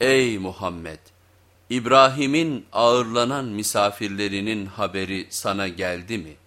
Ey Muhammed! İbrahim'in ağırlanan misafirlerinin haberi sana geldi mi?''